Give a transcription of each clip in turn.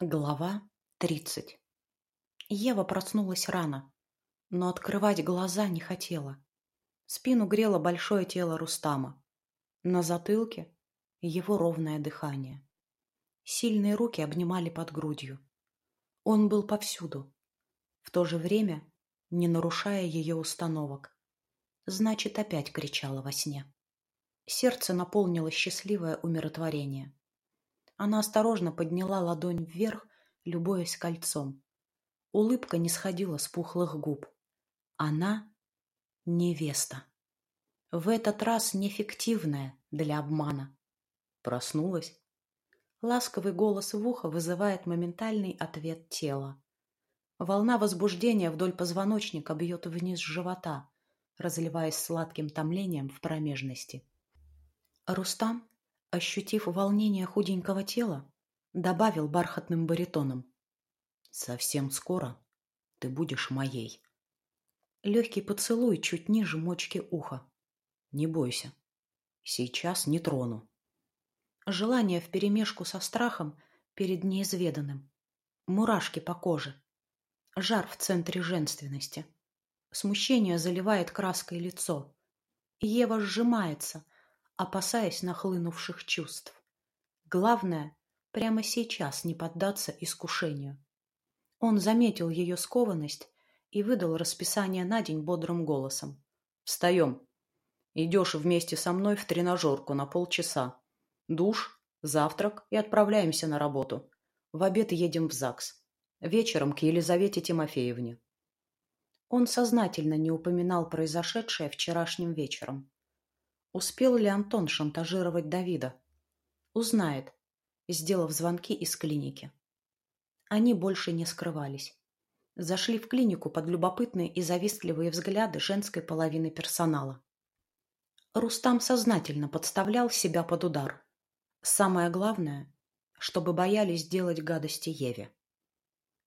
Глава тридцать. Ева проснулась рано, но открывать глаза не хотела. Спину грело большое тело Рустама. На затылке его ровное дыхание. Сильные руки обнимали под грудью. Он был повсюду, в то же время не нарушая ее установок. Значит, опять кричала во сне. Сердце наполнило счастливое умиротворение. Она осторожно подняла ладонь вверх, любуясь кольцом. Улыбка не сходила с пухлых губ. Она невеста. В этот раз неэффективная для обмана. Проснулась. Ласковый голос в ухо вызывает моментальный ответ тела. Волна возбуждения вдоль позвоночника бьет вниз живота, разливаясь сладким томлением в промежности. Рустам ощутив волнение худенького тела, добавил бархатным баритоном. «Совсем скоро ты будешь моей». Легкий поцелуй чуть ниже мочки уха. «Не бойся, сейчас не трону». Желание вперемешку со страхом перед неизведанным. Мурашки по коже. Жар в центре женственности. Смущение заливает краской лицо. Ева сжимается – опасаясь нахлынувших чувств. Главное, прямо сейчас не поддаться искушению. Он заметил ее скованность и выдал расписание на день бодрым голосом. «Встаем. Идешь вместе со мной в тренажерку на полчаса. Душ, завтрак и отправляемся на работу. В обед едем в ЗАГС. Вечером к Елизавете Тимофеевне». Он сознательно не упоминал произошедшее вчерашним вечером. Успел ли Антон шантажировать Давида? Узнает, сделав звонки из клиники. Они больше не скрывались. Зашли в клинику под любопытные и завистливые взгляды женской половины персонала. Рустам сознательно подставлял себя под удар. Самое главное, чтобы боялись делать гадости Еве.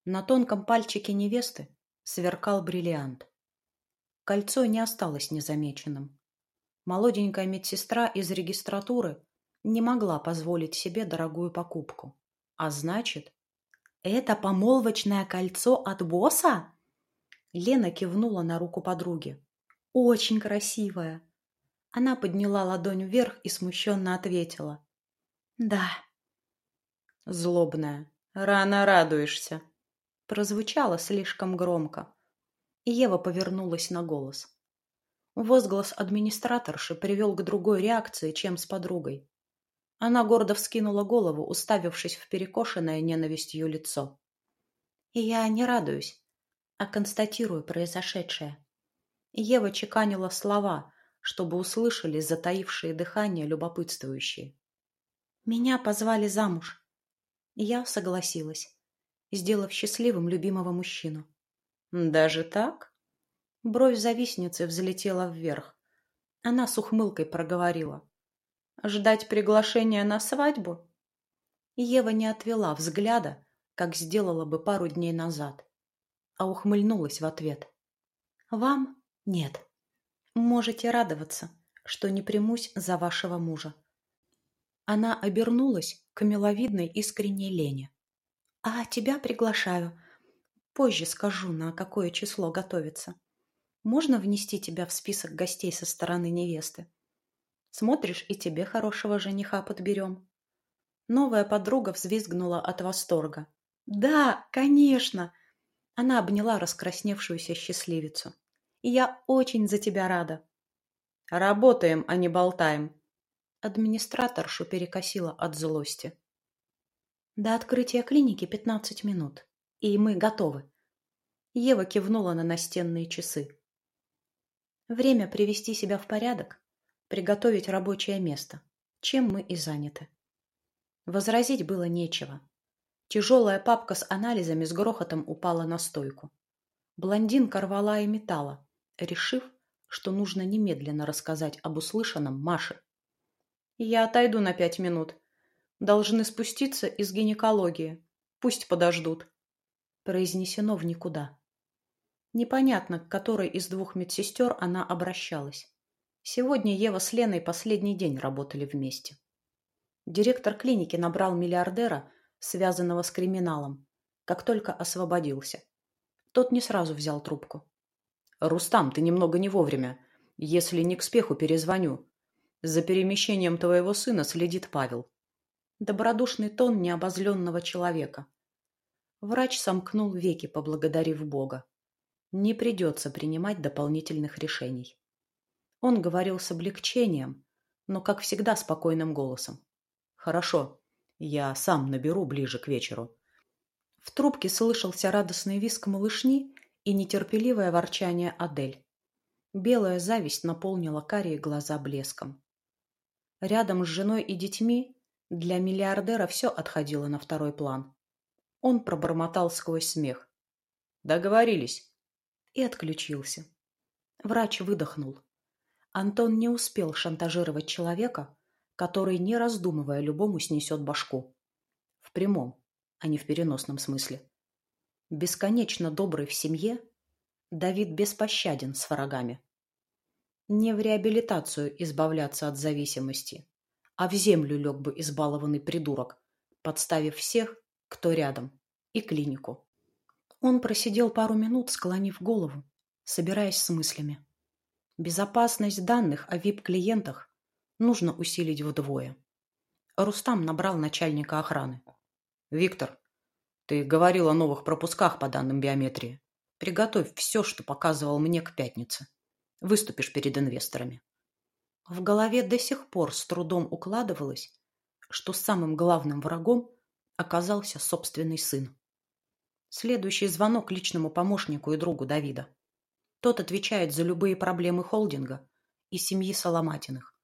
На тонком пальчике невесты сверкал бриллиант. Кольцо не осталось незамеченным молоденькая медсестра из регистратуры не могла позволить себе дорогую покупку. А значит, это помолвочное кольцо от босса? Лена кивнула на руку подруги. Очень красивое. Она подняла ладонь вверх и смущенно ответила. Да. Злобная. Рано радуешься. Прозвучало слишком громко. Ева повернулась на голос. Возглас администраторши привел к другой реакции, чем с подругой. Она гордо вскинула голову, уставившись в перекошенное ненавистью лицо. И я не радуюсь, а констатирую произошедшее. Ева чеканила слова, чтобы услышали затаившие дыхание любопытствующие. Меня позвали замуж. Я согласилась, сделав счастливым любимого мужчину. «Даже так?» Бровь завистницы взлетела вверх. Она с ухмылкой проговорила. «Ждать приглашения на свадьбу?» Ева не отвела взгляда, как сделала бы пару дней назад, а ухмыльнулась в ответ. «Вам нет. Можете радоваться, что не примусь за вашего мужа». Она обернулась к миловидной искренней Лене. «А тебя приглашаю. Позже скажу, на какое число готовиться». Можно внести тебя в список гостей со стороны невесты? Смотришь, и тебе хорошего жениха подберем. Новая подруга взвизгнула от восторга. «Да, конечно!» Она обняла раскрасневшуюся счастливицу. «И я очень за тебя рада!» «Работаем, а не болтаем!» Администраторшу перекосила от злости. «До открытия клиники пятнадцать минут, и мы готовы!» Ева кивнула на настенные часы. Время привести себя в порядок, приготовить рабочее место, чем мы и заняты. Возразить было нечего. Тяжелая папка с анализами с грохотом упала на стойку. Блондинка рвала и металла, решив, что нужно немедленно рассказать об услышанном Маше. «Я отойду на пять минут. Должны спуститься из гинекологии. Пусть подождут». Произнесено в никуда. Непонятно, к которой из двух медсестер она обращалась. Сегодня Ева с Леной последний день работали вместе. Директор клиники набрал миллиардера, связанного с криминалом, как только освободился. Тот не сразу взял трубку. «Рустам, ты немного не вовремя. Если не к спеху, перезвоню. За перемещением твоего сына следит Павел». Добродушный тон необозленного человека. Врач сомкнул веки, поблагодарив Бога. Не придется принимать дополнительных решений. Он говорил с облегчением, но, как всегда, спокойным голосом. «Хорошо, я сам наберу ближе к вечеру». В трубке слышался радостный визг малышни и нетерпеливое ворчание Адель. Белая зависть наполнила карие глаза блеском. Рядом с женой и детьми для миллиардера все отходило на второй план. Он пробормотал сквозь смех. «Договорились». И отключился. Врач выдохнул. Антон не успел шантажировать человека, который, не раздумывая, любому снесет башку. В прямом, а не в переносном смысле. Бесконечно добрый в семье, Давид беспощаден с врагами. Не в реабилитацию избавляться от зависимости, а в землю лег бы избалованный придурок, подставив всех, кто рядом, и клинику. Он просидел пару минут, склонив голову, собираясь с мыслями. Безопасность данных о VIP-клиентах нужно усилить вдвое. Рустам набрал начальника охраны. «Виктор, ты говорил о новых пропусках по данным биометрии. Приготовь все, что показывал мне к пятнице. Выступишь перед инвесторами». В голове до сих пор с трудом укладывалось, что самым главным врагом оказался собственный сын. Следующий звонок личному помощнику и другу Давида. Тот отвечает за любые проблемы холдинга и семьи Соломатиных.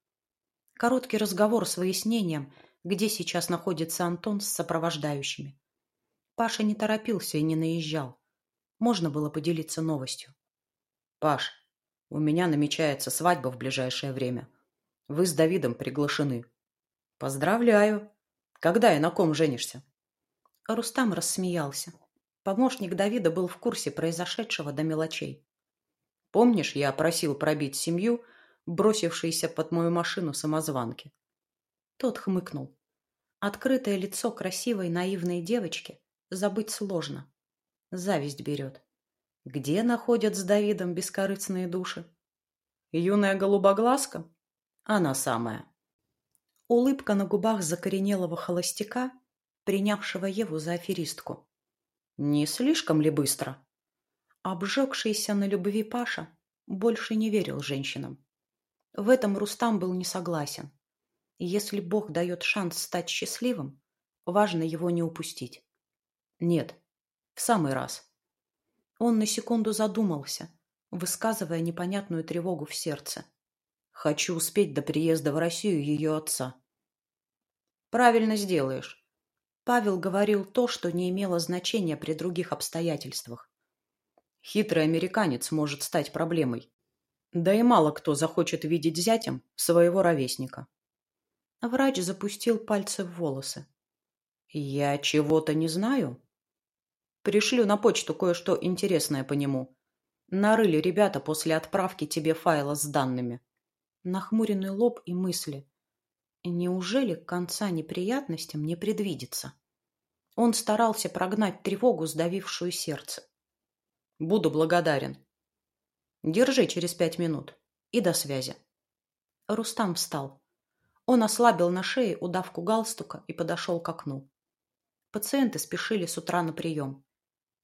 Короткий разговор с выяснением, где сейчас находится Антон с сопровождающими. Паша не торопился и не наезжал. Можно было поделиться новостью. «Паш, у меня намечается свадьба в ближайшее время. Вы с Давидом приглашены». «Поздравляю!» Когда и на ком женишься? Рустам рассмеялся. Помощник Давида был в курсе произошедшего до мелочей. Помнишь, я просил пробить семью, бросившейся под мою машину самозванки? Тот хмыкнул. Открытое лицо красивой наивной девочки забыть сложно. Зависть берет. Где находят с Давидом бескорыстные души? Юная голубоглазка? Она самая. Улыбка на губах закоренелого холостяка, принявшего Еву за аферистку. Не слишком ли быстро? Обжегшийся на любви Паша больше не верил женщинам. В этом Рустам был не согласен. Если Бог дает шанс стать счастливым, важно его не упустить. Нет, в самый раз. Он на секунду задумался, высказывая непонятную тревогу в сердце. Хочу успеть до приезда в Россию ее отца. Правильно сделаешь. Павел говорил то, что не имело значения при других обстоятельствах. Хитрый американец может стать проблемой. Да и мало кто захочет видеть зятем своего ровесника. Врач запустил пальцы в волосы. Я чего-то не знаю. Пришлю на почту кое-что интересное по нему. Нарыли ребята после отправки тебе файла с данными нахмуренный лоб и мысли. Неужели конца неприятностям не предвидится? Он старался прогнать тревогу, сдавившую сердце. «Буду благодарен. Держи через пять минут. И до связи». Рустам встал. Он ослабил на шее удавку галстука и подошел к окну. Пациенты спешили с утра на прием.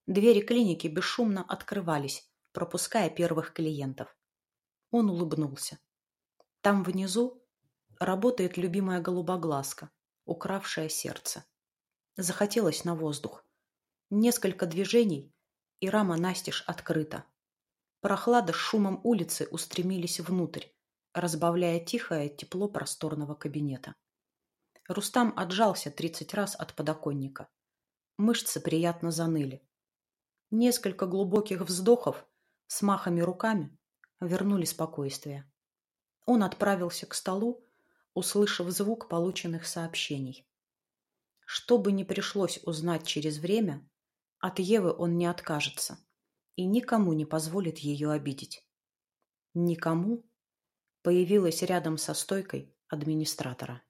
Двери клиники бесшумно открывались, пропуская первых клиентов. Он улыбнулся. Там внизу работает любимая голубоглазка, укравшая сердце. Захотелось на воздух. Несколько движений, и рама настежь открыта. Прохлада с шумом улицы устремились внутрь, разбавляя тихое тепло просторного кабинета. Рустам отжался тридцать раз от подоконника. Мышцы приятно заныли. Несколько глубоких вздохов с махами руками вернули спокойствие. Он отправился к столу, услышав звук полученных сообщений. Что бы ни пришлось узнать через время, от Евы он не откажется и никому не позволит ее обидеть. Никому появилась рядом со стойкой администратора.